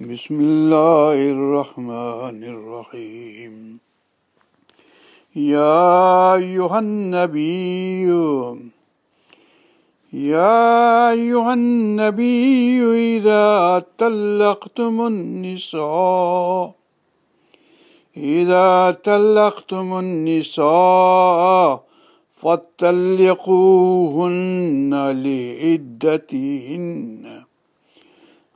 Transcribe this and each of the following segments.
بسم الله الرحمن الرحيم. يا أيها النبي يا أيها النبي إذا طلقتم النساء إذا طلقتم النساء فطلقوهن لعدتهن.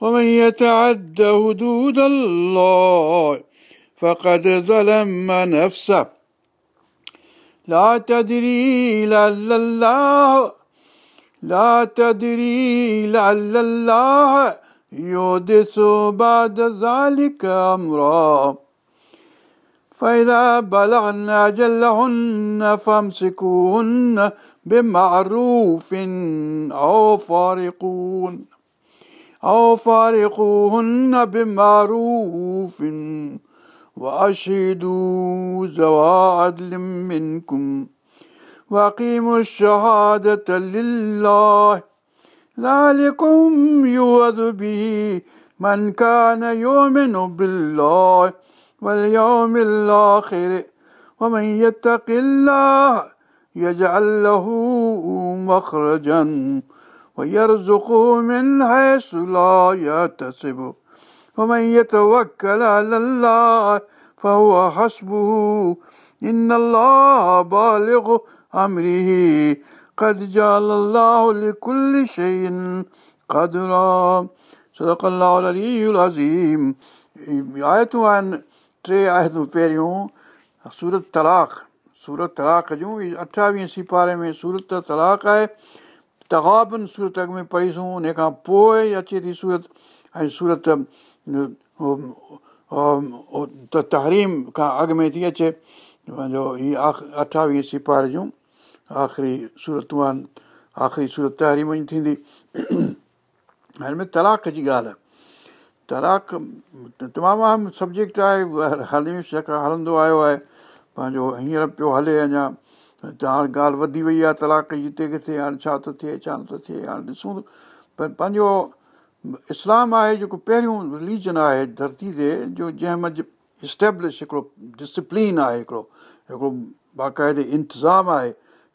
ومن يتعد حدود الله فقد ظلم نفسه. لا تدري لعل الله لا تدري لعل الله يحدث بعد ذلك أمرا. فإذا بلغن أجلهن فامسكوهن بمعروف أو فارقون. أو فارقوهن بمعروف وأشهدوا ذوى عدل منكم وأقيموا الشهادة لله. ذلكم يوذ به من كان يؤمن بالله واليوم الآخر ومن يتق الله يجعل له مخرجا ويرزقه من حيث لا يحتسب ومن يتوكل على الله فهو حسبه إن الله بالغ أمره قد جعل الله لكل شيء قدرا صدق الله العلي العظيم आयतूं आहिनि टे आयतूं पहिरियों सूरत तलाक सूरत तलाक जूं अठावीह सिपारे में सूरत तलाक आहे تگابن سورت اڳ ۾ پڙهيسون ان کان پوءِ اچي ٿي سورت. ۽ سورت تهريم کان اڳ ۾ ٿي اچي. پنهنجو هيءَ اٺاويهه سپاري جون آخري صورتون آهن. آخري سورت تهريم ٿيندي. هن ۾ تلاڪ جي ڳالهه آهي. تلاڪ تمام اهم سبجيڪٽ آهي. هميشه هلندو آيو آهي. پنهنجو هينئر پيو هلي اڃا ته هاڻي ڳالهه وڌي وئي آهي تلاڪ جي هتي ڪٿي هاڻي ڇا ٿو ٿئي ڇا نٿو ٿئي هاڻي ڏسون پر پنهنجو اسلام آهي جيڪو پهريون رليجن آهي ڌرتي تي جو جنهن مهل اسٽيبلش هڪڙو ڊسپلن آهي هڪڙو هڪڙو باقائدي انتظام آهي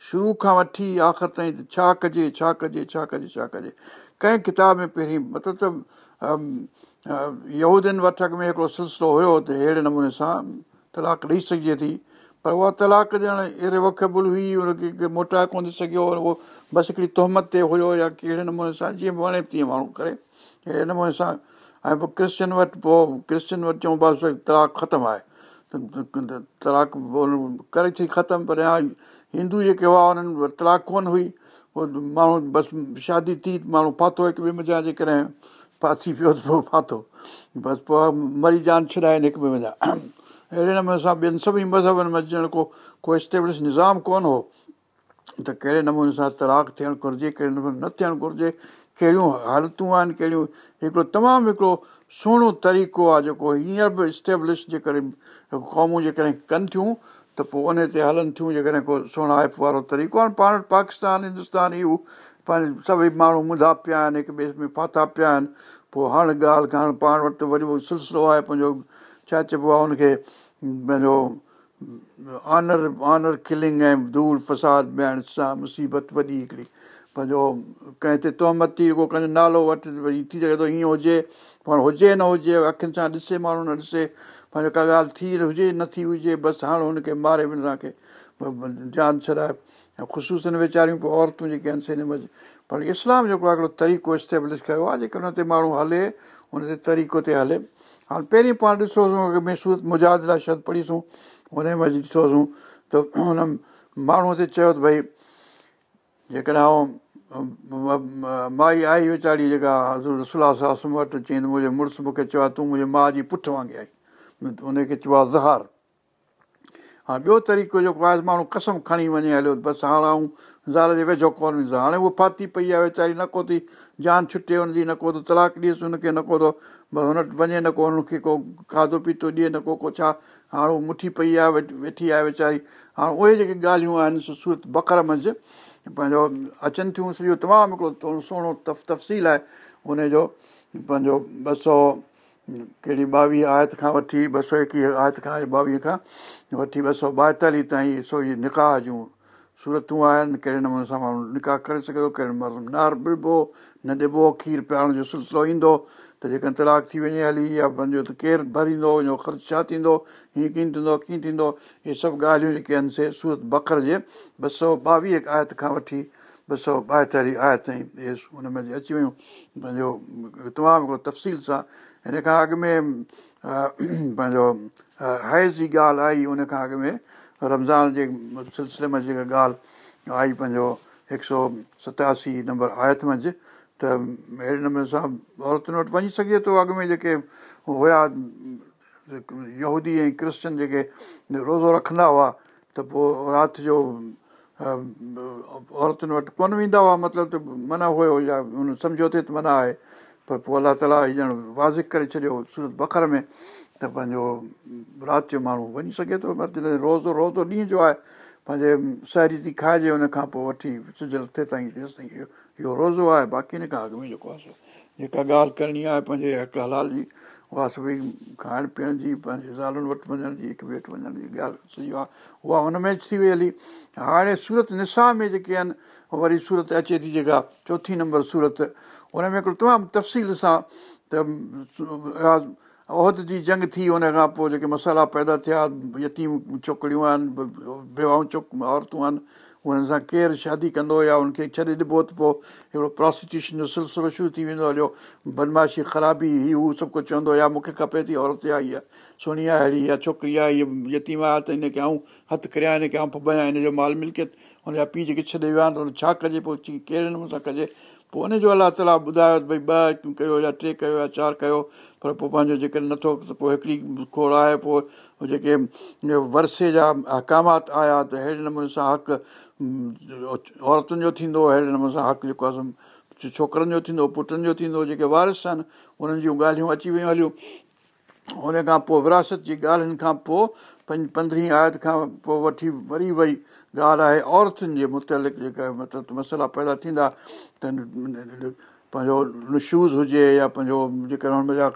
شروع کان وٺي آخر تائين ڇا ڪجي ڇا ڪجي ڇا ڪجي ڇا ڪجي ڪنهن ڪتاب ۾ پهرين مطلب ته يهودين وٺ ۾ هڪڙو سلسلو هيو ته اهڙي نموني سان تلاڪ ڏيئي سگهجي ٿي پر اها تلاڪ ڄڻ اهڙي وقبل هئي هن کي موٽائي ڪونه ٿي سگهيو اهو بس هڪڙي تهمت تي هيو يا ڪهڙي نموني سان جيئن وڻي تيئن ماڻهو ڪري. اهڙي نموني سان ۽ پوءِ ڪرسچن وٽ پوءِ ڪرسچن وٽ چئون بس تلاڪ ختم آهي. تلاڪ ڪري ٿي ختم پر ها هندو جيڪي هئا هنن وٽ تلاڪ ڪونه هئي. پوءِ ماڻهو بس شادي ٿي ماڻهو فاٿو هڪ ٻئي مزا جيڪڏهن ڦاسي پيو ته پوءِ فاٿو. بس پوءِ مري جان ڇڏائن هڪ ٻئي مزا اهڙي نموني سان ٻين سڀني مذهبن ۾ ڄڻ ڪو ڪو سٽيبلش نظام ڪونه هو ته ڪهڙي نموني سان تلاڪ ٿيڻ گهرجي ڪهڙي نموني نه ٿيڻ گهرجي ڪهڙيون حالتون آهن ڪهڙيون هڪڙو تمام هڪڙو سهڻو طريقو آهي جيڪو هينئر به سٽيبلش جي ڪري قومون جيڪڏهن ڪن ٿيون ته پوءِ ان تي هلن ٿيون جيڪڏهن ڪو سهڻائپ وارو طريقو آهي. پاڻ پاڪستان هندستان اهو پنهنجي سڀئي ماڻهو منڌا پيا آهن هڪ ٻئي ۾ ڦاٿا پيا آهن پوءِ هاڻي ڳالهه هاڻي پاڻ وٽ وري اهو سلسلو آهي پنهنجو ڇا چئبو آهي هن کي پنهنجو آنر آنر ڪلنگ ۽ ڌوڙ فساد ٻيڻ سان مصيبت وڏي هڪڙي پنهنجو ڪنهن تي تهمت ڪو ڪنهن جو نالو وٽ وري ٿي سگهي ٿو هيئن هجي پاڻ هجي نه هجي اکين سان ڏسي ماڻهو نه ڏسي پنهنجو ڪا ڳالهه ٿي هجي نٿي هجي بس هاڻي هن کي ماري به اسان کي جان ڇڏائي ۽ خشوسن ويچاريون پوءِ عورتون جيڪي آهن سئنيما پر اسلام جيڪو آهي هڪڙو طريقو اسٽيبلش ڪيو آهي جيڪي هن تي ماڻهو هلي هن تي طريقو تي هلي هاڻي پهرين پاڻ ڏسوسين مجاد شبد پڙهيسون هن ۾ ڏٺوسين ته هن ماڻهوءَ تي چيو ته ڀئي جيڪڏهن مائي آئي ويچاري جيڪا رسلا ساس وٽ چئي منهنجي مڙس مون کي چيو آهي تون منهنجي ماءُ جي پٺ وانگر آئي. ان کي چئبو آهي زهار. هاڻي ٻيو طريقو جيڪو آهي ماڻهو قسم کڻي وڃي هليو بس هاڻي آئون زال جي ويجهو ڪونه ويندو. هاڻي اهو فاتي پئي آهي ويچاري نه ڪو ٿي جان ڇٽي هن جي نه ڪو تلاڪ ڏئيس هن کي نه ڪو ٿو هن وٽ وڃي نه ڪو هن کي ڪو کاڌو پيتو ڏئي نه ڪو ڪو ڇا هاڻي مٺي پئي آهي ويٺي آهي ويچاري. هاڻي اهي جيڪي ڳالهيون آهن سورت بڪر منجهه پنهنجو اچن ٿيون سڄو تمام هڪڙو سهڻو تف تفصيل آهي. ان جو پنهنجو ٻه سؤ ڪهڙي ٻاويهه آيت کان وٺي ٻه سؤ ايڪويهه آيت کان ٻاويهه کان وٺي ٻه سؤ ٻائيتاليهه تائين سو اهي نڪاح جون صورتون آهن ڪهڙي نموني سان ماڻهو نڪاح ڪري سگهي ٿو ڪهڙي نموني نار ٻبو نه ڏبو کير پيارڻ جو سلسلو ايندو ته تلاڪ ٿي وڃي هلي يا پنهنجو ته ڪير ڀريندو وڃو خرچ ڇا ٿيندو هيئن ڪيئن ٿيندو ڪيئن ٿيندو اهي سڀ ڳالهيون جيڪي آهن سي سورت بڪر جي ٻه سؤ ٻاويهه آيت کان وٺي ٻه سؤ ٻائيتاليهه آيت تائين اهي هن ۾ اچي ويون. پنهنجو تمام هڪڙو تفصيل سان هن کان اڳ ۾ پنهنجو هيز جي ڳالهه آئي ان کان اڳ ۾ رمضان جي سلسلي ۾ جيڪا ڳالهه آئي پنهنجو هڪ سؤ ستاسي نمبر آيت منجهه ته اهڙي نموني سان عورتن وٽ وڃي سگهي ٿو اڳ ۾ جيڪي هئا يهودي ۽ ڪرسچن جيڪي روزو رکندا هئا ته پوءِ رات جو عورتن وٽ ڪونه ويندا هئا مطلب ته منا هيو يا هن سمجهو ٿئي ته منا آهي پر پوءِ الله تالا ڄڻ وازڪ ڪري ڇڏيو سورت بکر ۾ ته پنهنجو رات جو ماڻهو وڃي سگهي ٿو روزو روزو ڏينهن جو آهي پنهنجي ساهيڙي ٿي کائجي هن کان پوءِ وٺي سجل ٿئي تائين جيس تائين اهو اهو روزو آهي باقي هن کان اڳ ۾ جيڪو آهي جيڪا ڳالهه ڪرڻي آهي پنهنجي حق هلال جي اها سڀئي کائڻ پيئڻ جي پنهنجي زالن وٽ وڃڻ جي هڪ ٻئي وٽ وڃڻ جي ڳالهه صحيح آهي. اها هن ۾ ٿي وئي هلي هاڻي سورت نسا ۾ جيڪي آهن وري سورت اچي ٿي جيڪا چوٿي نمبر سورت هن ۾ هڪڙو تمام تفصيل سان ته اهد جي جنگ ٿي هن کان پوءِ جيڪي مصالحا پيدا ٿيا يتيم ڇوڪريون آهن بيوائون چوڪ عورتون آهن انهن سان ڪير شادي ڪندو يا ان کي ڇڏي ڏبو ته پوءِ هڪڙو پروسٽٽيوشن جو سلسلو شروع ٿي ويندو هليو بدمعاشي خرابي هيءَ هو سڀ ڪجهه چوندو يا مون کي کپي ٿي عورت يا هيءَ سهڻي آهي اهڙي يا ڇوڪري آهي هيءَ يتيم آهي ته هن کي آئون هٿ ڪريا هن کي آئون فٻايان هن جو مال ملڪيت هن جا پيءُ جيڪي ڇڏي ويا آهن هن ڇا ڪجي پوءِ ڪهڙي نموني سان ڪجي پوءِ هن جو الله تالا ٻڌايو ڀئي ٻه ڪيو يا ٽي ڪيو يا چار ڪيو پر پوءِ پنهنجو جيڪڏهن نٿو ته پوءِ هڪڙي کوڙ آهي پوءِ جيڪي ورسي جا اهڪامات آيا ته اهڙي نموني سان حق عورتن جو ٿيندو اهڙي نموني سان حق جيڪو آهي ڇوڪرن جو ٿيندو پٽن جو ٿيندو جيڪي وارث آهن انهن جون ڳالهيون اچي ويون هليون. ان کان پوءِ وراثت جي ڳالهين کان پوءِ پنج پندرهين آيت کان پوءِ وٺي وري وري ڳالهه آهي عورتن جي مطلق جيڪا مطلب مصالحا پيدا ٿيندا ته پنهنجو شوز هجي يا پنهنجو جيڪر هن جا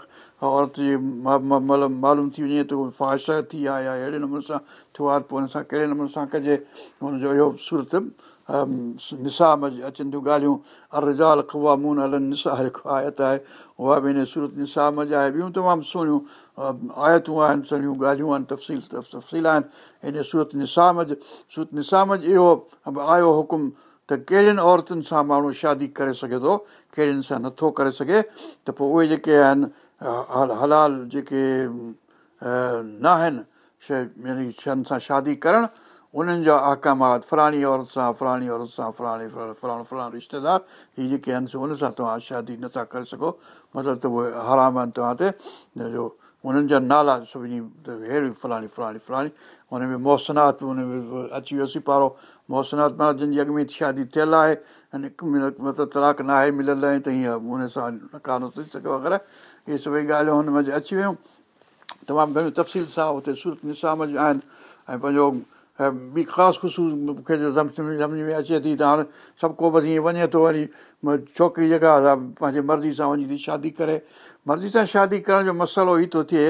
عورت جي مطلب معلوم ٿي وڃي ته فاش ٿي آهي يا اهڙي نموني سان ٿيو آهي پوءِ هن سان ڪهڙي نموني سان ڪجي هن جو اهو سورت نسام اچن ٿيون ڳالهيون ارجال خوامون هلن نسا آيت آهي اها به هن سورت نسام جا آهي ٻيون تمام سهڻيون آيتون آهن سهڻيون ڳالهيون آهن تفصيل تفصيل آهن هن سورت نسام سورت نسام اهو آيو حڪم ته ڪهڙين عورتن سان ماڻهو شادي ڪري سگهي ٿو ڪهڙين سان نٿو ڪري سگهي ته پوءِ اهي جيڪي آهن هلال جيڪي نه آهن شيءِ يعني شين سان شادي ڪرڻ انهن جا اهڪامات فلاڻي عورت سان فلاڻي عورت سان فلاڻي فلاڻو فلاڻو رشتيدار هيءَ جيڪي آهن هن سان توهان شادي نٿا ڪري سگهو مطلب ته اهي حرام آهن توهان تي جو انهن جا نالا سڀني اهڙي فلاڻي فلاڻي فلاڻي هن ۾ موسنات هن ۾ اچي ويوسين پارو موسنات جنهن جي اڳ ۾ شادي ٿيل آهي مطلب تلاڪ نه آهي مليل آهي ته هيئن هن سان ڪانه ٿي سگهي وغيره اهي سڀئي ڳالهيون هن ۾ اچي ويون تمام گهڻيون تفصيل سان هتي سورت نسام جي آهن ۽ پنهنجو ٻي خاص خشوس مون کي سمجهه ۾ اچي ٿي ته هاڻي سڀ ڪو به وڃي ٿو وري ڇوڪري جيڪا پنهنجي مرضي سان وڃي ٿي شادي ڪري. مرضي سان شادي ڪرڻ جو مصالحو ئي ٿو ٿئي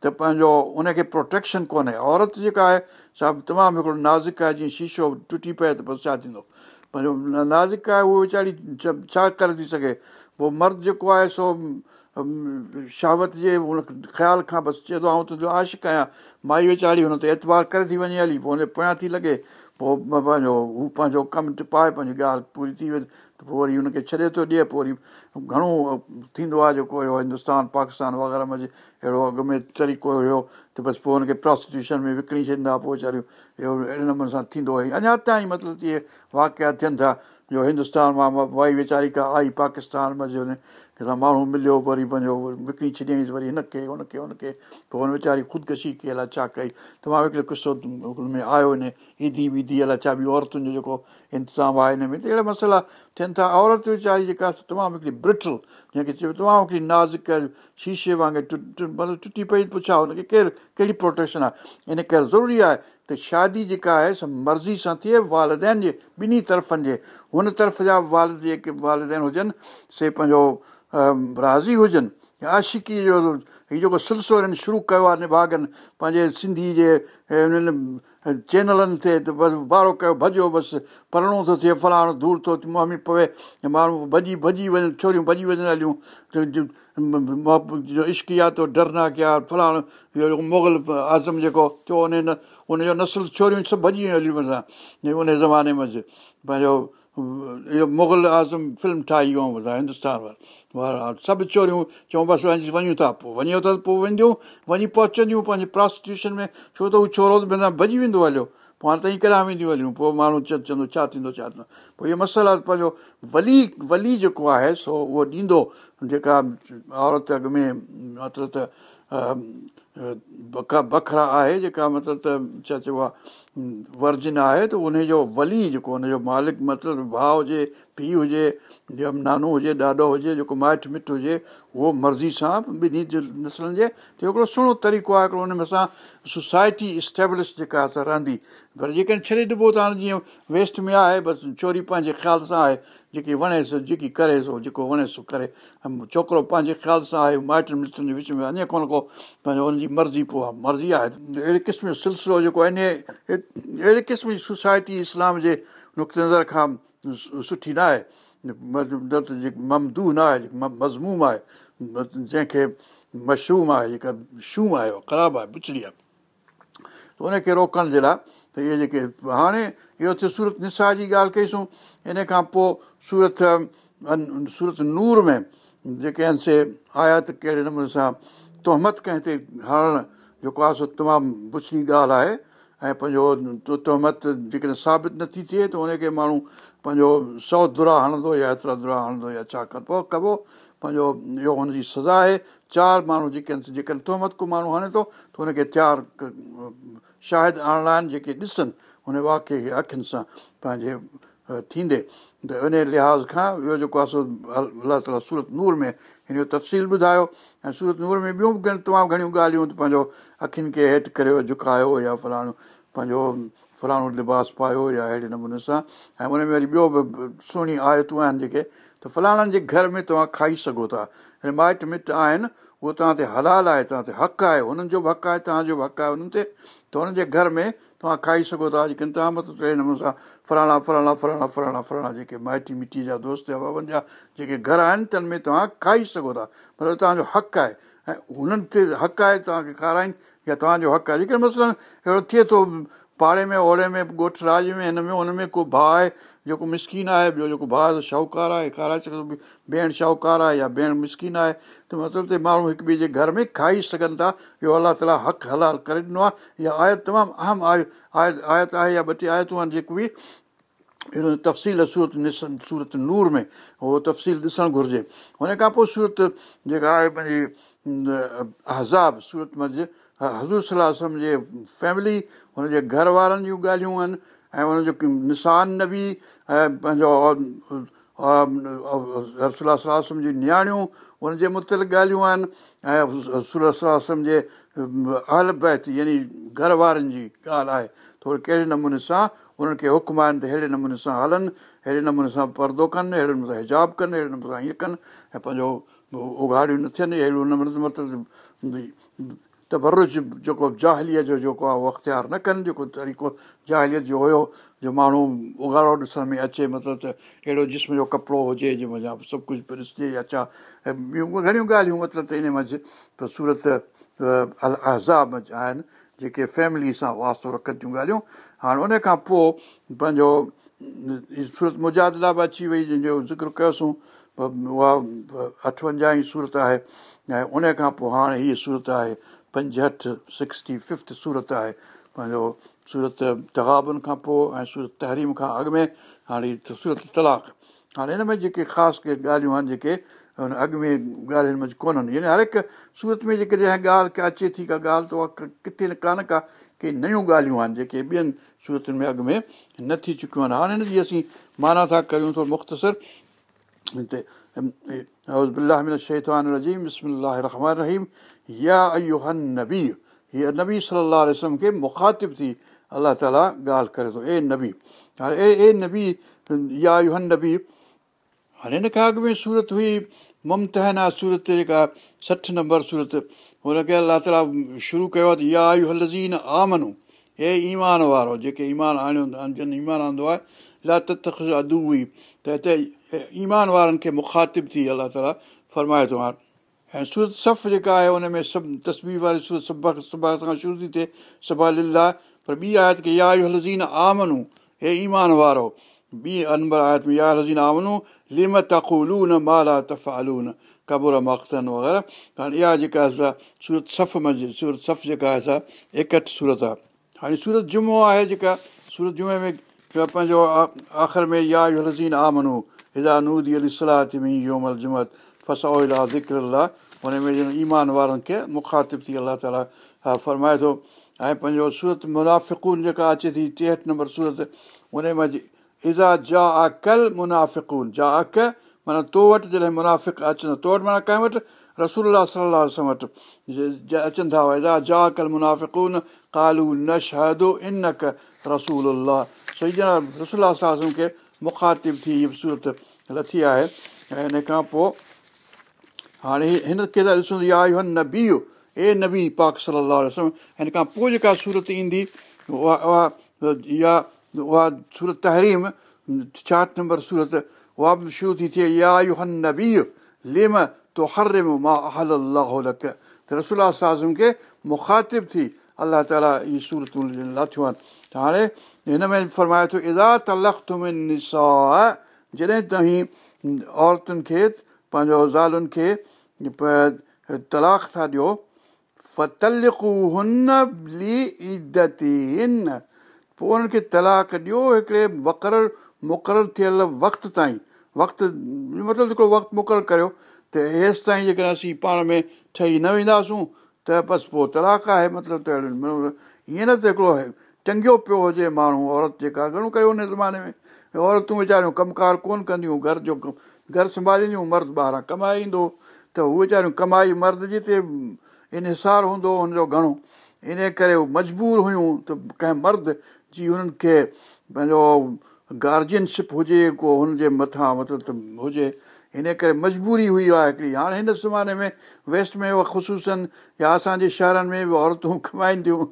ته پنهنجو ان کي پروٽيڪشن ڪونهي. عورت جيڪا آهي سا تمام هڪڙو نازڪ آهي جيئن شيشو ٽٽي پئي ته ڇا ٿيندو؟ پنهنجو نازڪ آهي اهو ويچاري ڇا ڪري ٿي سگهي؟ پوءِ مرد جيڪو آهي سو شهاوت جي هن خيال کان بس چئي ٿو آئون تنهنجو عاشق آهيان. مائي ويچاري هن تي اعتبار ڪري ٿي وڃي هلي پوءِ هن پويان ٿي لڳي. پوءِ پنهنجو هو پنهنجو ڪم ٽپائي پنهنجي ڳالهه پوري ٿي وڃي. ته پوءِ وري هن کي ڇڏي ٿو ڏئي پوءِ وري گهڻو ٿيندو آهي جيڪو هندستان پاڪستان وغيره ۾ اهڙو اڳ ۾ طريقو هيو. ته بس پوءِ هن کي پروسٽٽيوشن ۾ وڪڻي ڇڏيندا پوءِ ويچاريون اهو اهڙي نموني سان ٿيندو آهي. اڃا تائين مطلب اهي واڪيا ٿين ٿا جو هندستان مان وئي ويچاري ڪا آئي پاڪستان ۾ جنهن سان ماڻهو مليو وري پنهنجو وڪڻي ڇڏيئين وري هن کي هن کي هن کي پوءِ هن ويچاري خودڪشي ڪئي الائي ڇا ڪئي تمام هڪڙو قصو ۾ آيو هن ايندي ويدي الائي ڇا ٻيون عورتن جو جيڪو انتظام آهي هن ۾. ته اهڙا مسئلا ٿين ٿا. عورت ويچاري جيڪا تمام هڪڙي برٽل جنهن کي چئبو تمام هڪڙي نازڪ شيشي وانگر مطلب ٽٽي پئي پڇا هن کي ڪير ڪهڙي پروٽيڪشن آهي؟ ان ڪري ضروري آهي ته شادي جيڪا آهي مرضي سان ٿئي والدين جي ٻنهي طرفن جي. هن طرف جا وال جيڪي والدين هجن سي پنهنجو راضي هجن آشڪي جو هيءُ جيڪو سلسلو هنن شروع ڪيو آهي نڀاگن پنهنجي سنڌي جي هنن چينلن تي ته بس وارو ڪيو ڀڄو بس پرڻو ٿو ٿئي فلاڻو ڌوڙ ٿو ٿئي ممي پوي ماڻهو ڀڄي ڀڄي وڃن ڇوريون ڀڄي وڃن هليون عشق يا تو ڊرنا ڪيا فلاڻو اهو مغل اعظم جيڪو ٿيو ان ان جو نسل ڇوريون سڀ ڀڄي هليون وڃان ان زماني ۾ پنهنجو اهو مغل اعظم فلم ٺاهي ٻڌايو هندستان وارا. سڀ چوريون چئون بس وڃي ٿا پوءِ. وڃو ته پوءِ وينديون وڃي پهچنديون پنهنجي پروسٽٽيوشن ۾. ڇو ته اهو ڇورو ويندا ڀڄي ويندو هليو. پوءِ هاڻي ته ئي ڪهڙا وينديون هليون. پوءِ ماڻهو چوندو ڇا ٿيندو ڇا ٿيندو؟ پوءِ اهو مسئلا پنهنجو ولي ولي جيڪو آهي سو اهو ڏيندو. جيڪا عورت اڳ ۾ مطلب ته بک بکرا آهي جيڪا مطلب ته ڇا چئبو آهي ورجن آهي ته ان جو ولي جيڪو هن جو مالڪ مطلب ڀاءُ هجي پيءُ هجي يا نانو هجي ڏاڏو هجي جيڪو مائٽ مٽ هجي اهو مرضي سان ٻنهي نسلن جي ته هڪڙو سهڻو طريقو آهي هڪڙو هن ۾ اسان سوسائٽي اسٽيبلش جيڪا اسان رهندي. پر جيڪڏهن ڇڏي ڏبو ته هاڻي جيئن ويسٽ ۾ آهي بس ڇوري پنهنجي خيال سان آهي جيڪي وڻيس جيڪي ڪري سو جيڪو وڻيس سو ڪري. ڇوڪرو پنهنجي خيال سان آهي مائٽن مٽن جي وچ ۾ اڃا ڪونه ڪو پنهنجو هن جي مرضي پوءِ آهي. مرضي آهي. اهڙي قسم جو سلسلو جيڪو ان اهڙي قسم جي سوسائٽي اسلام جي نقطي نظر کان سٺي نه آهي ممدو نه آهي مزموم آهي جنهن کي مشروم آهي جيڪا شوم آهي خراب آهي بڇڙي آهي. ته ان کي روڪڻ جي لاءِ ته اهي جيڪي هاڻي اهو ٿيو سورت نسا جي ڳالهه ڪئيسون ان کان پوءِ سورت سورت نور ۾ جيڪي آهن سي آيا ته ڪهڙي نموني سان تهمت ڪنهن تي هڻڻ جيڪو آهي سو تمام بڇڙي ڳالهه آهي ۽ پنهنجو تهمت جيڪڏهن ثابت نٿي ٿئي ته ان کي ماڻهو پنهنجو سؤ درا هڻندو يا ايترا درا هڻندو يا ڇا ڪبو ڪبو پنهنجو اهو هن جي سزا آهي چار ماڻهو جيڪي آهن جيڪڏهن تهمت ڪو ماڻهو هڻي ٿو ته هن کي چار شاهد آڻڻا آهن جيڪي ڏسن هن واڪيه کي اکين سان پنهنجي ٿيندي. ته ان لحاظ کان اهو جيڪو آهي سو الله تالا سورت نور ۾ هن جو تفصيل ٻڌايو. ۽ سورت نور ۾ ٻيون به تمام گهڻيون ڳالهيون پنهنجو اکين کي هيٺ ڪريو جهڪايو يا فلاڻو پنهنجو فلاڻو لباس پايو يا اهڙي نموني سان. ۽ ان ۾ وري ٻيو به سهڻي آيتون آهن جيڪي. ته فلاڻن جي گهر ۾ توهان کائي سگهو ٿا. مائٽ مٽ آهن اهو توهان تي هلال آهي توهان تي حق آهي هنن جو به حق آهي توهان جو به حق آهي هنن تي ته هنن جي گهر ۾ توهان کائي سگهو ٿا جيڪي توهان مطلب اهڙي نموني سان فلاڻا فلاڻا فلاڻا فلاڻا فلاڻا جيڪي مائٽي مٽي جا دوست يا بابن جا جيڪي گهر آهن تن ۾ توهان کائي سگهو ٿا. مطلب توهان جو حق آهي ۽ هنن تي حق آهي توهان کي کارائن يا توهان جو حق آهي. جيڪي مطلب اهڙو ٿئي ٿو پاڙي ۾ اوڙي ۾ ڳوٺ راج ۾ هن ۾ هن ۾ ڪو ڀاءُ آهي جيڪو مسڪن آهي ٻيو جيڪو ڀاءُ شاهوڪار آهي کارائي سگهندو ڀيڻ شاهوڪار آهي يا ڀيڻ مسڪن آهي ته مطلب ته ماڻهو هڪ ٻئي جي گهر ۾ کائي سگهن ٿا. اهو الله تالا حق هلال ڪري ڏنو آهي. اها آيت تمام اهم آهي آيت آيت آهي يا ٻه ٽي آيتون آهن جيڪي به. هن تفصيل سورت سورت نور ۾ اهو تفصيل ڏسڻ گهرجي. هن کان پوءِ سورت جيڪا آهي پنهنجي هزاب سورت منجهه حضور صلاح جي فيملي هن جي گهر وارن جون ڳالهيون آهن ۽ هن جو نشان نبي ۽ پنهنجو رسول صلاح جي نياڻيون هن جي متل ڳالهيون آهن ۽ صلاح جي اهل بيت يعني گهر وارن جي ڳالهه آهي ٿوري ڪهڙي نموني سان انهن کي حڪم آهن ته اهڙي نموني سان هلن اهڙي نموني سان پردو ڪن اهڙي نموني سان هجاب ڪن اهڙي نموني سان هيئن ڪن ۽ پنهنجو اگهاڙيون نه ٿين اهڙي نموني تبرج جيڪو جاهليءَ جو جيڪو آهي اهو اختيار نه ڪن جيڪو طريقو جاهليت جو هيو جو ماڻهو اگهاڙو ڏسڻ ۾ اچي مطلب ته اهڙو جسم جو ڪپڙو هجي سڀ ڪجهه ڏسجي يا ڇا. ۽ ٻيون گهڻيون ڳالهيون مطلب ته ان منجهه ته سورت ال اهزاب آهن جيڪي فيملي سان واستو رکن ٿيون ڳالهيون. هاڻي ان کان پوءِ پنهنجو سورت مجادلا به اچي وئي جنهن جو ذڪر ڪيوسين اها اٺونجاهه ئي سورت آهي. ۽ ان کان پوءِ هاڻي هيءَ سورت آهي پنجهٺ سڪسٽي ففٿ سورت آهي. پنهنجو سورت تگابن کان پوءِ ۽ سورت تهريم کان اڳ ۾ هاڻي سورت تلاڪ. هاڻي هن ۾ جيڪي خاص ڪي ڳالهيون آهن جيڪي هن اڳ ۾ ڳالهين ۾ ڪونهن. يعني هر هڪ سورت ۾ جيڪي جنهن ڳالهه ڪا اچي ٿي ڪا ڳالهه ته اها ڪٿي نه ڪانه ڪا ڪي نيون ڳالهيون آهن جيڪي ٻين صورتن ۾ اڳ ۾ نه ٿي چڪيون آهن. هاڻي هن جي اسين معنيٰ ٿا ڪريون ٿورو مختصر. هتي رهيم يا هن نبي هيءَ نبي صلاح رسم کي مکاتب ٿي الله تالا ڳالهه ڪري ٿو اي نبي هاڻي اي نبي يا ايو هن نبي هاڻي هن کان اڳ ۾ سورت هئي ممتهن سورت جيڪا سٺ نمبر سورت هن کي الله تالا شروع ڪيو آهي ته يا آيون هلزين آمنو هي ايمان وارو جيڪي ايمان آڻيو جن ايمان آندو آهي لا ادو هئي ته هتي ايمان وارن کي مکاتب ٿي الله تالا فرمائي ٿو هاڻي ۽ سورت سف جيڪا آهي هن ۾ سڀ تصوير واري سورت سڀ سڀا سان شروع ٿي ٿئي. سڀا للا پر ٻي آيت ڪه يا آيون هلزين آمنو. هي ايمان وارو ٻي انبر آيت ۾ يا هلزين آمنو لم تقولون مالا تفالون ڪبور مختن وغيره. هاڻي اها جيڪا سورت سف ۾ سورت سف جيڪا آهي ايڪهٺ سورت آهي. هاڻي سورت جمعو آهي جيڪا سورت جمعي ۾ پنهنجو آخر ۾ يا لزين آمنو هدا نودي علي صلاح ٿي يومل جمت فسا ذڪر الله هن ۾ ايمان وارن کي مکاتب ٿي الله تالا فرمائي ٿو ۽ پنهنجو سورت منافڪون جيڪا اچي ٿي ٽيهٺ نمبر سورت ان ۾ ازا جا عقل منافڪون جا اڪ معنيٰ تو وٽ جڏهن منافڪ اچن تو وٽ معنيٰ ڪنهن وٽ رسول صلاح وٽ اچن ٿا ازا جا عقل منافڪون ڪالو نه شهدو ان ڪ رسول صحيح ڄڻ رسول کي مکاتب ٿي سورت لٿي آهي ۽ هن کان پوءِ هاڻي هن کي ته ڏسون يا اهو نبي اي نبي پاڪ صلاح هن کان پوءِ جيڪا سورت ايندي اها اها سورت تهريم ڇاهٺ نمبر سورت اها به شروع ٿي ٿئي رسول سازم کي مکاتب ٿي الله تالا اهي صورتون لاٿيون آهن ته هاڻي هن ۾ فرمائي ٿو ازا جڏهن تائين عورتن کي پنهنجو زالن کي تلاڪ ٿا ڏيو پوءِ انهن کي تلاڪ ڏيو هڪڙي وقرر مقرر ٿيل وقت تائين وقت مطلب هڪڙو وقت مقرر ڪريو ته هيس تائين جيڪڏهن اسين پاڻ ۾ ٺهي نه وينداسون ته بس پوءِ تلاڪ آهي مطلب ته ائين نه ته هڪڙو ٽنگيو پيو هجي ماڻهو عورت جيڪا گهڻو ڪري هن زماني ۾ عورتون ويچاريون ڪم ڪار ڪونه ڪنديون گهر جو گهر سنڀالينديون مرد ڪمائي ايندو ته اهي ويچاريون ڪمائي مرد جي تي انسار هوندو هن جو گهڻو. ان ڪري اهي مجبور هيون ته ڪنهن مرد جي هنن کي پنهنجو گارجينشپ هجي ڪو هن جي مٿان مطلب ته هجي. هن ڪري مجبوري هئي آهي هڪڙي. هاڻي هن زماني ۾ ويسٽ ۾ خشوسن يا اسان جي شهرن ۾ به عورتون ڪمائينديون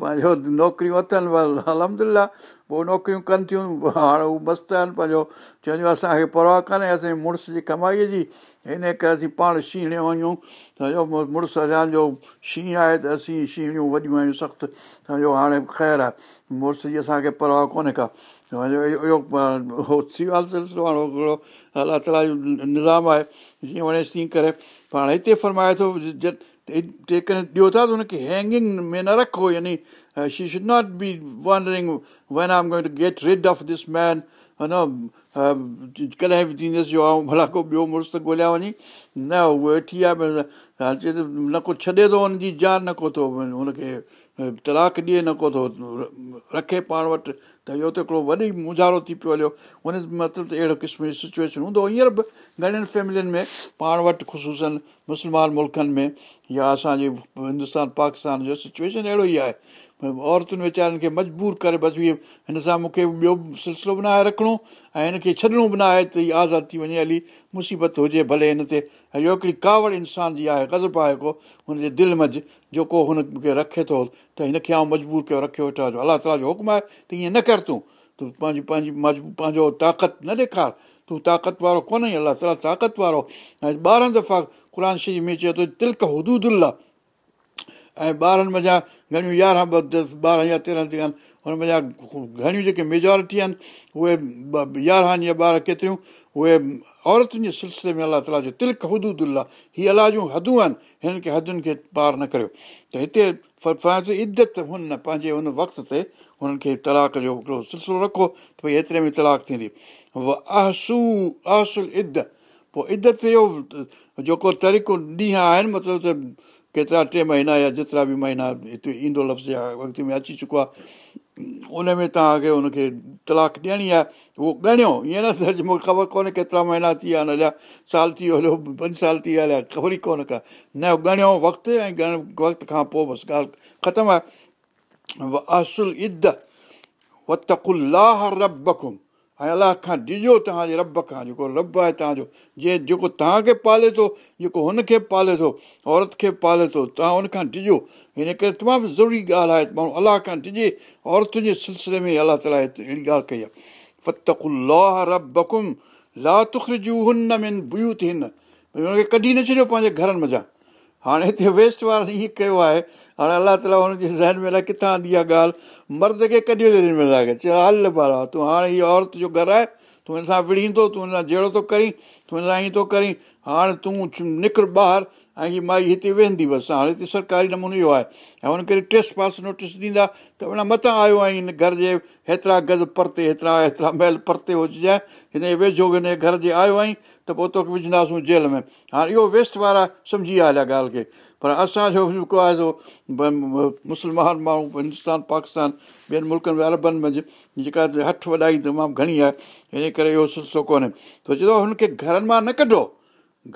پنهنجو نوڪريون اٿن الهمدلا پوءِ نوڪريون ڪن ٿيون هاڻي هو مست آهن پنهنجو چونديون اسان کي پرواهه ڪانهي اسان جي مڙس جي ڪمائيءَ جي. هن ڪري اسين پاڻ شيڻي وڃون سمجهو مڙس اسان جو شينهن آهي ته اسين شيڻيون وڏيون آهيون سخت. سمجهو هاڻي خير آهي. مڙس جي اسان کي پرواهه ڪونهي ڪا. سمجهو اهو سلسلو هاڻي هڪڙو الله تالا جو نظام آهي. جيئن وڻي تيئن ڪري. پاڻ هتي فرمائي ٿو جيڪڏهن ڏيو ٿا ته هن کي هينگنگ ۾ نه رکو يعني شي شڊ ناٽ بي ونڊرنگ وين عام گيٽ رڊ آف دس مين نه ڪڏهن به ٿيندس جو ۽ ڀلا ڪو ٻيو مڙس ته ڳولهيا وڃي نه اهو ويٺي آهي چئي ٿو نه ڪو ڇڏي ٿو هن جي جان نه ڪو ٿو هن کي تلاڪ ڏئي نه ڪو ٿو رکي پاڻ وٽ ته اهو ته هڪڙو وڏي مزارو ٿي پيو هليو. ان مطلب ته اهڙو قسم جي سچوئيشن هوندو. هينئر به گهڻن فيملين ۾ پاڻ وٽ خشوسن مسلمان ملڪن ۾ يا اسان جي هندستان پاڪستان جو سچوئيشن اهڙو ئي آهي عورتن ويچارن کي مجبور ڪري بس اهي هن سان مون کي ٻيو سلسلو بنائي رکڻو ۽ هن کي ڇڏڻو به نه آهي ته هيءَ آزاد ٿي وڃي هلي مصيبت هجي ڀلي هن تي. اهو هڪڙي ڪاوڙ انسان جي آهي غضب آهي ڪو هن جي دل منجهه جيڪو هن کي رکي ٿو ته هن کي آئون مجبور ڪيو رکيو ويٺو الله تالا جو حڪم آهي ته ائين نه ڪر تون. تون پنهنجي پنهنجي مجبو پنهنجو طاقت نه ڏيکار. تون طاقت وارو ڪونهي الله تالا طاقت وارو. ۽ ٻارهن دفعا قر شريف ۾ چئي ٿو تلڪ هدودل آهي ۽ ٻارن مڃان گهڻيون يارهن ٻارهن يا تيرهن ٿي آهن هن مڃان گهڻيون جيڪي ميجورٽي آهن اهي يارهن يا ٻار ڪيتريون اهي عورتن جي سلسلي ۾ الله تالا جو تلڪ هدودل هيءَ الله جون هدون آهن هنن کي حدن کي پار نه ڪريو. ته هتي عزت هن پنهنجي هن وقت تي هنن کي تلاڪ جو هڪڙو سلسلو رکو ته ڀئي ايتري ۾ تلاڪ ٿيندي. اهسو اهسل اد پوءِ ادت جو جيڪو طريقو ڏينهن آهن مطلب ته ڪيترا ٽي مهينا يا جيترا به مهينا هتي ايندو لفظ يا وقت ۾ اچي چڪو آهي ان ۾ توهان کي هن کي تلاڪ ڏيڻي آهي. اهو ڳڻيو ائين نه ته مون کي خبر ڪونهي ڪيترا مهينا ٿي ويا هليا سال ٿي ويو هليو پنج سال ٿي ويا هليا خبر ئي ڪونهي ڪا. نه ڳڻيو وقت ۽ ڳڻ وقت کان پوءِ بس ڳالهه ختم آهي. اصل اد وتڪلاهه ربڪم ۽ الله کان ڏجو توهان جي رب کان جيڪو رب آهي توهان جو. جيئن جيڪو توهان کي پالي ٿو جيڪو هن کي پالي ٿو عورت کي پالي ٿو توهان هن کان ڏجو هن ڪري تمام ضروري ڳالهه آهي ماڻهو الله کان ڏجي عورتن جي سلسلي ۾ الله تالا اهڙي ڳالهه ڪئي آهي. ڪڍي نه ڇڏيو پنهنجي گهرن مزا هاڻي هتي ويسٽ وارن ائين ڪيو آهي هاڻي الله تالا هن جي ذهن ۾ الائي ڪٿان آندي آهي ڳالهه؟ مرد کي ڪڍي ڏني ملندا چيو هل بارا تون هاڻي هيءَ عورت جو گهر آهي تون هن سان وڙهيندو تون هن سان جهڙو ٿو ڪرين تون هن سان ائين ٿو ڪرين. هاڻي تون نڪر ٻاهر ۽ هيءَ مائي هتي ويندي بس. هاڻي هتي سرڪاري نمونو اهو آهي. ۽ هن کي ٽيسٽ پاس نوٽيس ڏيندا ته معنيٰ مٿان آيو آئي هن گهر جي هيترا گز پرتي هيترا هيترا مهل پرتي هجانئ هن جي ويجهو هن گهر جي آيو آئي ته پوءِ توکي وجهنداسين جيل ۾. هاڻي اهو ويسٽ وارا سمجهي ويا هليا ڳالهه کي پر اسان جو جيڪو آهي مسلمان ماڻهو هندستان پاڪستان ٻين ملڪن ۾ اربن ۾ جيڪا هٺ وڏائي تمام گهڻي آهي هن ڪري اهو سلسلو ڪونهي. ته چئي ٿو هن کي گهرن مان نه ڪڍو.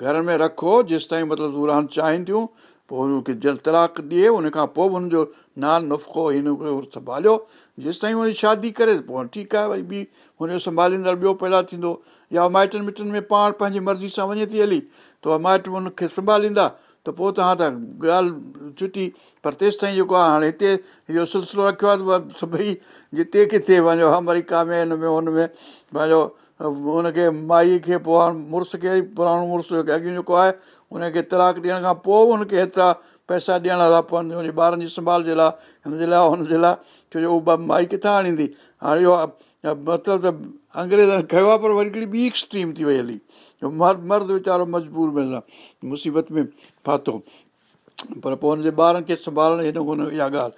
گهر ۾ رکو جيس تائين مطلب تون رهڻ ٿيون پوءِ هن کي جل تلاڪ ڏئي ان کان پوءِ به هن جو نال نفڪو هن سنڀاليو. جيس تائين هن جي شادي ڪري پوءِ ٺيڪ آهي وري ٻي هن جو سنڀاليندڙ ٻيو پيدا ٿيندو. يا مائٽن مٽن ۾ پاڻ پنهنجي مرضي سان وڃي ٿي هلي ته مائٽ هن کي سنڀاليندا ته پوءِ توهان ته ڳالهه ڇٽي پر تيس تائين جيڪو آهي هاڻي هتي اهو سلسلو رکيو آهي سڀئي جتي ڪٿي وڃو آمريڪا ۾ هن ۾ هن ۾ پنهنجو هن کي مائي کي پوءِ هاڻي مڙس کي پراڻو مڙس اڳيون جيڪو آهي هن کي تلاڪ ڏيڻ کان پوءِ به هن کي هيترا پئسا ڏيڻ ٿا پون هن جي ٻارن جي سنڀال جي لاءِ هن جي لاءِ هن جي لاءِ ڇو جو اها مائي ڪٿان آڻيندي؟ هاڻي اهو مطلب ته انگريزن ڪيو آهي پر وري هڪڙي ٻي اسٽريم ٿي وئي هلي مرد مرد ويچارو مجبور ۾ مصيبت ۾ فاٿو پر پوءِ هن جي ٻارن کي سنڀالڻ هن هن اها ڳالهه.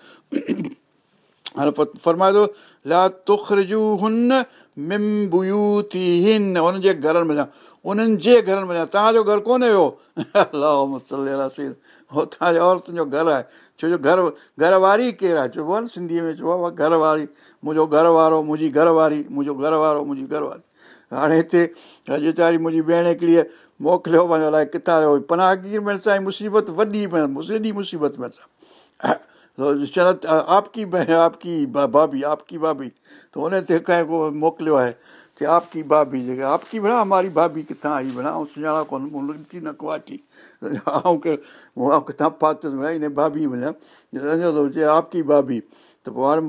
هاڻي فرمائي ٿو لا تکرجو هن ممبيو ٿي هن هن جي گهرن ۾ انهن جي گهرن ۾ توهان جو گهر ڪونهي هو توهان جي عورتن جو گهر آهي. ڇو جو گهر گهر واري ڪير آهي؟ چئبو آهي نه سنڌيءَ ۾ چئبو آهي گهر واري منهنجو گهر وارو منهنجي گهر واري منهنجو گهر وارو منهنجي گهر واري هاڻي هتي ويچاري منهنجي ڀيڻ هڪڙي موڪليو وڃو الائي ڪٿان جو پناهگير ۾ سائين؟ مصيبت وڏي ايڏي مصيبت ۾ چوندا آپ ڪي آپ ڪي ڀاڀي آپ ڪي ڀاڀي ته هن تي ڪنهن ڪو موڪليو آهي چئي آپ ڪي ڀاڀي جيڪا آپ ڪي ڀيڻ هماري ڀاڀي ڪٿان آئي ڀيڻ؟ ۽ سڃاڻان ڪونه ڪٿان ڀاڀي وڃان ٿو چئي آپ ڪي ڀاڀي ته پوءِ هاڻي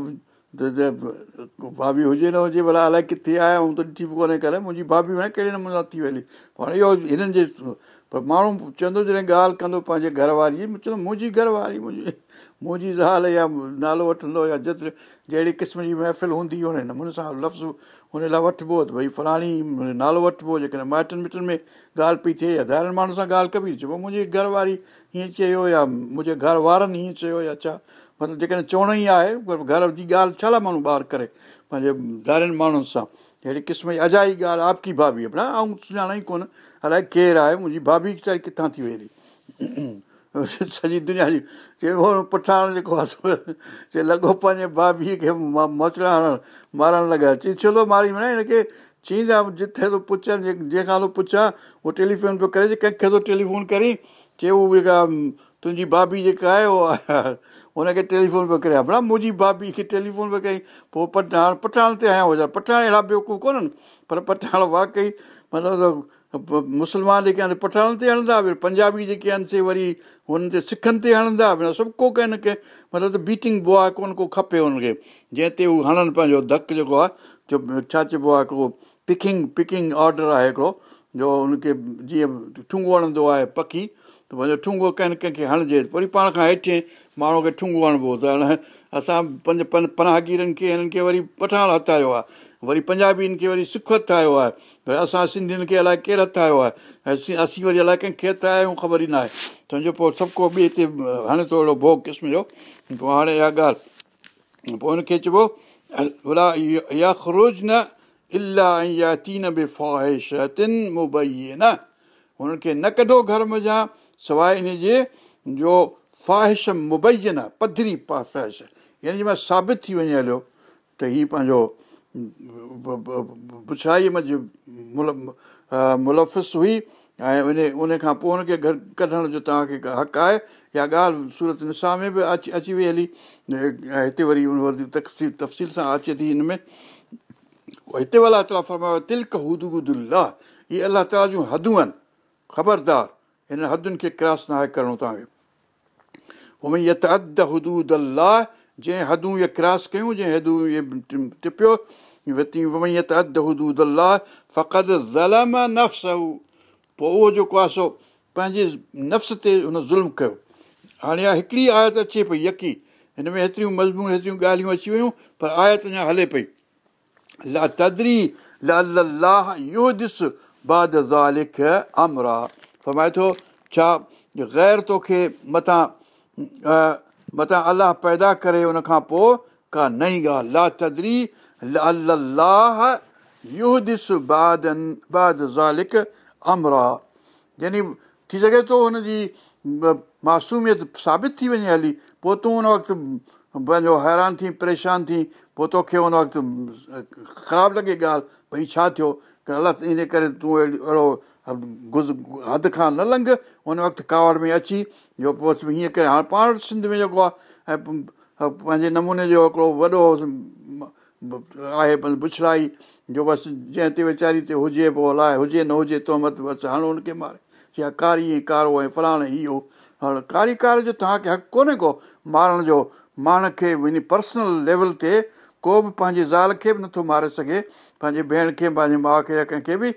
ڀاڀي هجي نه هجي ڀلا الائي ڪٿي آيا ۽ ته ڏٺي به ڪونهي ڪري. منهنجي ڀاڀي وڃي ڪهڙي نموني ٿي وئي هاڻي اهو هنن جي پر ماڻهو چوندو جڏهن ڳالهه ڪندو پنهنجي گهر واري جي چوندو منهنجي گهر واري منهنجي منهنجي زال يا نالو وٺندو يا جيتري جهڙي قسم جي محفل هوندي هن نموني سان لفظ هن لاءِ وٺبو ته ڀئي فلاڻي نالو وٺبو جيڪڏهن مائٽن مٽن ۾ ڳالهه پئي ٿئي يا ڌارن ماڻهو سان ڳالهه ڪبي چئبو منهنجي گهر واري هيئن چيو يا منهنجي گهر وارن هيئن چيو يا ڇا مطلب جيڪڏهن چوڻو ئي آهي گهر جي ڳالهه ڇا لاءِ ماڻهو ٻار ڪري؟ پنهنجي ڌارن ماڻهن سان. اهڙي قسم جي اجائي ڳالهه آپ ڪي ڀاڀي آهي ۽ سڃاڻان ئي ڪونه. الائي ڪير آهي منهنجي ڀاڀي ويچاري ڪٿان ٿي وئي سڄي دنيا جي چئبو پٺاڻ جيڪو آهي چئي لڳو پنهنجي ڀاڀيءَ کي موچڙا هڻڻ مارڻ لڳا چئي ڇو ٿو ماري وڃي هن کي چئيندا جٿي ٿو پڇان جنهن کان ٿو پڇان اهو ٽيليفون پيو ڪري ڪنهن کي ٿو ٽيليفون ڪري چئي اهو جيڪا تنهنجي ڀاڀي جيڪا آهي اهو هن کي ٽيليفون پيو ڪري ڀلا منهنجي ڀاڀي کي ٽيليفون پيو ڪئي پوءِ پٺاڻ پٺاڻ تي آيا هجان پٺاڻ اهڙا بيوقوف ڪونهن پر پٺاڻ واقعي مطلب مسلمان جيڪي آهن پٺاڻ تي هڻندا وري پنجابي جيڪي آهن سي وري هن تي سکن تي هڻندا ڀيڻ سڀ ڪو ڪنهن نه ڪنهن مطلب بيٽنگ بو آهي ڪونه ڪو کپي هن کي جنهن تي هو هڻن پنهنجو ڌڪ جيڪو آهي ڇا چئبو آهي هڪڙو پڪنگ پڪنگ آرڊر آهي هڪڙو جو هن کي جيئن ٺنگو هڻندو آهي پکي ته پنهنجو ٺنگو ڪنهن نه ڪنهن کي هڻجي وري پاڻ کان هيٺ ماڻهو کي ٺنگو هڻبو ته هاڻي اسان پنج پن پناهگيرن کي هنن کي وري پٺاڻ هٿايو آهي وري پنجابين کي وري سک هٿايو آهي ڀئي اسان سنڌين کي الائي ڪير هٿايو آهي ۽ اسين وري الائي ڪنهن کي هٿايا آهيون خبر ئي نه آهي سمجهو پوءِ سڀ ڪو ٻئي هتي هڻي ٿو اهڙو ڀوڳ قسم جو. پوءِ هاڻي اها ڳالهه. پوءِ هن کي چئبو نه الاهه تين به فاهش تن مبئي نه هنن کي نه ڪڍو گهر مزا سواءِ ان جي جو فواهش مبين پڌري فواهش يعني جنهن مهل ثابت ٿي وڃي هليو ته هيءُ پنهنجو مل ملفس هئي ۽ ان ان کان پوءِ گهر ڪڍڻ جو توهان کي حق آهي اها ڳالهه سورت نسا ۾ به اچي اچي وئي هلي هتي وري تفصيل تفصيل سان اچي ٿي هن ۾ هتي الله تالا فرمايو تلڪ هدودلا اهي الله تالا جون هدون آهن خبردار هن حدن کي ڪراس نه آهي ڪرڻو توهان کي يت اد حدود الله جنهن هدون اهي ڪراس ڪيون جنهن ٽپيو پوءِ جيڪو آهي سو پنهنجي نفس تي هن ظلم ڪيو هاڻي هڪڙي آيت اچي پئي يڪي هن ۾ هيتريون مضمون ڳالهيون اچي ويون پر آيت اڃا هلي پئي لا تدري لاهه اهو ڏس بعد زالڪ امرا فرمائي ٿو ڇا غير توکي مٿان مٿان الله پيدا ڪري ان کان پوءِ ڪا نئي ڳالهه. لا تدري زالڪ امرا. يعني ٿي سگهي ٿو هن جي معصوميت ثابت ٿي وڃي هلي پوءِ تون هن وقت پنهنجو حيران ٿي پريشان ٿي پوءِ توکي هن وقت خراب لڳي ڳالهه ڀئي ڇا ٿيو؟ الله ان ڪري تون اهڙو گز حد کان نه لنگهه. هن وقت ڪاوڙ ۾ اچي جو پوءِ هيئن ڪري هاڻي پاڻ سنڌ ۾ جيڪو آهي ۽ پنهنجي نموني جو هڪڙو وڏو آهي بڇڙائي جو بس جنهن تي ويچاري تي هجي پوءِ الائي هجي نه هجي تو مت بس هاڻي هن کي ماري. يا ڪاري ۽ ڪارو ۽ فلاڻي اهو. هاڻي ڪاري ڪار جو توهان کي حق ڪونهي ڪو مارڻ جو. ماڻهو کي وڃي پرسنل ليول تي ڪو به پنهنجي زال کي به نٿو ماري سگهي. پنهنجي ڀيڻ کي پنهنجي ماءُ کي يا ڪنهن کي به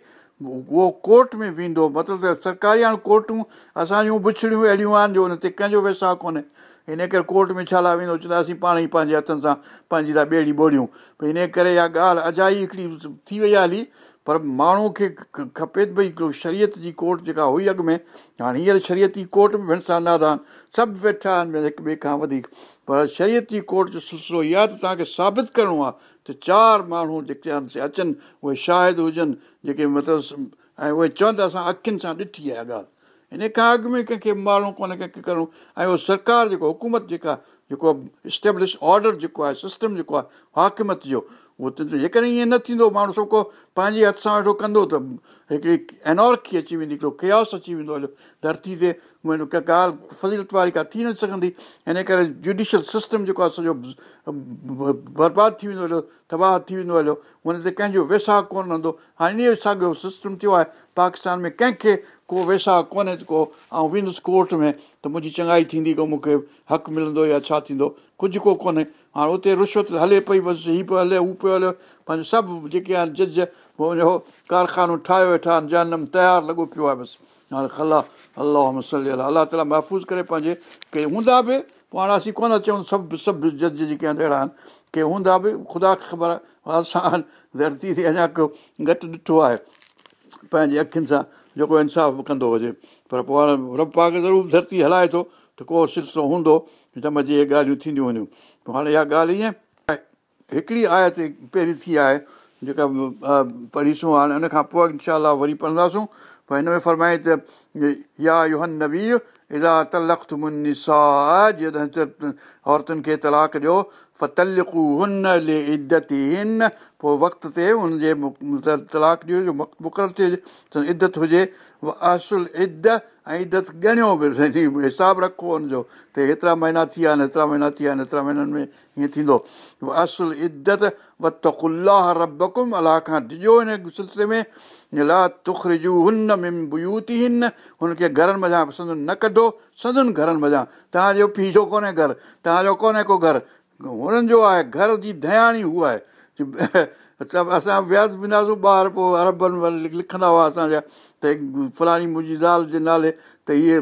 اهو ڪورٽ ۾ ويندو مطلب ته سرڪاري هاڻي ڪورٽون اسان جون بڇڙيون اهڙيون آهن جو هن تي ڪنهن جو ويسا ڪونهي. ان ڪري ڪورٽ ۾ ڇا لاءِ ويندو چوندا اسين پاڻ ئي پنهنجي هٿن سان پنهنجي ٿا ٻيڙي ٻوڙيون. ڀئي ان ڪري اها ڳالهه اجائي هڪڙي ٿي وئي آهي هلي پر ماڻهو کي کپي ڀئي هڪڙو شرييت جي ڪورٽ جيڪا هئي اڳ ۾ هاڻي هينئر شرييتي ڪورٽ به ڀڻ سان نادان سڀ ويٺا آهن هڪ ٻئي کان وڌيڪ. پر شرييتي ڪورٽ جو سلسلو اها ته توهان کي ثابت ڪرڻو آهي ته چار ماڻهو جيڪي آهن اچن اهي شاهد هجن جيڪي مطلب ۽ اهي چون ته اسان اکين سان ڏٺي آهي ڳالهه. ان کان اڳ ۾ ڪنهن کي مارڻو ڪونهي ڪنهن کي ڪرڻو. ۽ اهو سرڪار جيڪو حڪومت جيڪا جيڪو سٽيبلش آرڊر جيڪو آهي سسٽم جيڪو آهي هاڪمت جو اهو جيڪڏهن ائين نه ٿيندو ماڻهو سڀ ڪو پنهنجي هٿ سان ويٺو ڪندو ته هڪڙي اينارڪي اچي ويندي هڪڙو ڪياس اچي ويندو هليو ڌرتي تي ڪا ڳالهه فضيلت واري ڪا ٿي نه سگهندي هن ڪري جڊشل سسٽم جيڪو آهي سڄو برباد ٿي ويندو هليو تباهه ٿي ويندو هليو هن تي ڪنهن جو ويسا ڪونه رهندو هاڻي ان ساڳيو سسٽم ٿيو آهي پاڪستان ۾ ڪنهن کي ڪو ويسا ڪونهي ڪو ۽ ويندس ڪورٽ ۾ ته منهنجي چڱائي ٿيندي ڪو مون کي حق ملندو يا ڇا ٿيندو ڪجهه ڪو ڪونهي هاڻي اتي رشوت هلي پئي بس هيءَ پيو هلي هو پيو هليو پنهنجو سڀ جيڪي آهن جج اهو ڪارخانو ٺاهيو ويٺا آهن جنم تيار لڳو پيو آهي بس. هاڻي کلا الله مسل الله تالا محفوظ ڪري پنهنجي ڪي هوندا به پوءِ هاڻي اسين ڪونه چئون سڀ سڀ جج جيڪي آهن اهڙا آهن ڪي هوندا به خدا کي خبر آهي اسان ڌرتي تي اڃا ڪو گهٽ ڏٺو آهي پنهنجي اکين سان جيڪو انصاف ڪندو هجي. پر پوءِ هاڻي رب پاڪ ضرور ڌرتي هلائي ٿو ته ڪو سلسلو هوندو ته مزي اهي ڳالهيون ٿينديون وڃون پوءِ هاڻي اها ڳالهه ائين هڪڙي آيت پهرين ٿي آهي جيڪا پڙهيسون هاڻي هن کان پوءِ انشا وري پڙهنداسون. پوءِ هن ۾ فرمائي ته يا يهن نبي ادا تلخت منسا جيئن عورتن کي تلاڪ ڏيو پوءِ وقت تي هن جي تلاڪ ڏيو مقرر ٿئي ادت هجي اصل اد ۽ ادت ڳڻيو به حساب رکو هن جو ته هيترا مهينا ٿي ويا آهن هيترا مهينا ٿي ويا آهن هيترا مهينن ۾ هيئن ٿيندو. اصل ادت وتلاهه ربڪم الله کان ڏجو هن سلسلي ۾. لا تکرجو هن کي گهرن مزا سندن نه ڪڍو سندن گهرن مزا توهان جو پيءُ جو ڪونهي گهر توهان جو ڪونهي ڪو گهر. هنن جو آهي گهر جي دياڻي هو آهي اسان وياسين وينداسين ٻار پوءِ اربن لکندا هئا اسان جا ته فلاڻي منهنجي زال جي نالي ته اهي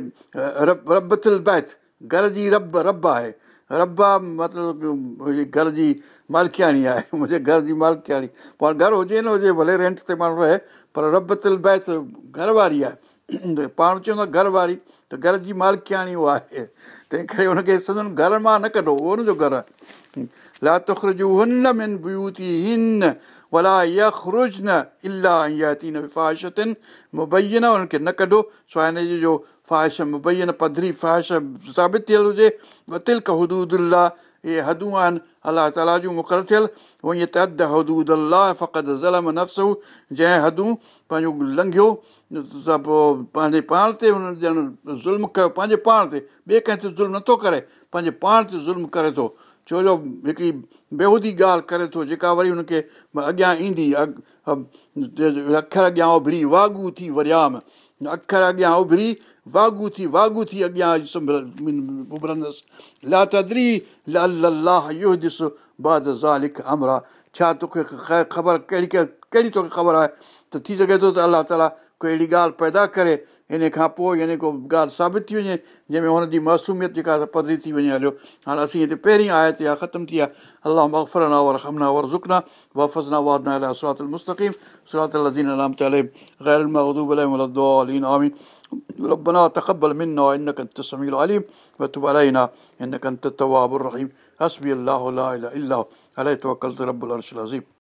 رب رب ٿيل بيت گهر جي رب رب آهي. رب آهي مطلب گهر جي مالڪياڻي آهي منهنجي گهر جي مالڪياڻي. پوءِ گهر هجي نه هجي ڀلي رينٽ تي ماڻهو رهي پر رب تل بيت گهر واري آهي. پاڻ چوندو گهر واري ته گهر جي مالڪياڻي اها آهي. تنهن ڪري هن کي سندن گهر مان نه ڪڍو اهو هن جو گهر. آهي لا تکرجو هن ۾ بيوتي هن ولا يکرج نه مبين هن کي نه ڪڍو سواءِ هن جو فاهش مبين پڌري فاهش ثابت ٿيل هجي تلڪ حدود اهي هدون آهن الله تالا جون مقرر ٿيل اهو ته حدود الله فقط ظلم نفس جنهن هدون پنهنجو لنگهيو ته پوءِ پنهنجي پاڻ تي هن ڄڻ ظلم ڪيو پنهنجي پاڻ تي ٻئي ڪنهن تي ظلم نٿو ڪري پنهنجي پاڻ تي ظلم ڪري ٿو ڇو جو هڪڙي بيهودي ڳالهه ڪري ٿو جيڪا وري هن کي اڳيان ايندي اکر اڳيان اڀري واگو ٿي وريام. اکر اڳيان اڀري واگو ٿي واگو ٿي اڳيان اڀرندس. لا تدري لاهه اهو ڏس بعد زالڪ امرا. ڇا توکي خير خبر ڪهڙي ڪهڙي توکي خبر آهي؟ ته ٿي سگهي ٿو ته الله تالا ڪوئي اهڙي ڳالهه پيدا ڪري इन खां पोइ यानी को ॻाल्हि साबित थी वञे जंहिंमें हुनजी मासूमियत जेका पधरी थी वञे हलियो हाणे असीं हिते पहिरीं आयत या ख़तमु थी आहे अलाह मफ़रना वर हमना वर ज़ुकना वफ़ज़ना वादना अला सरात المستقيم صراط الذين أنعمت عليهم غير المغضوب عليهم ولا الضالين آمين ربنا تقبل منا إنك أنت السميع العليم وتب علينا إنك أنت التواب الرحيم حسبي الله لا إله إلا هو عليه توكلت رب العرش العظيم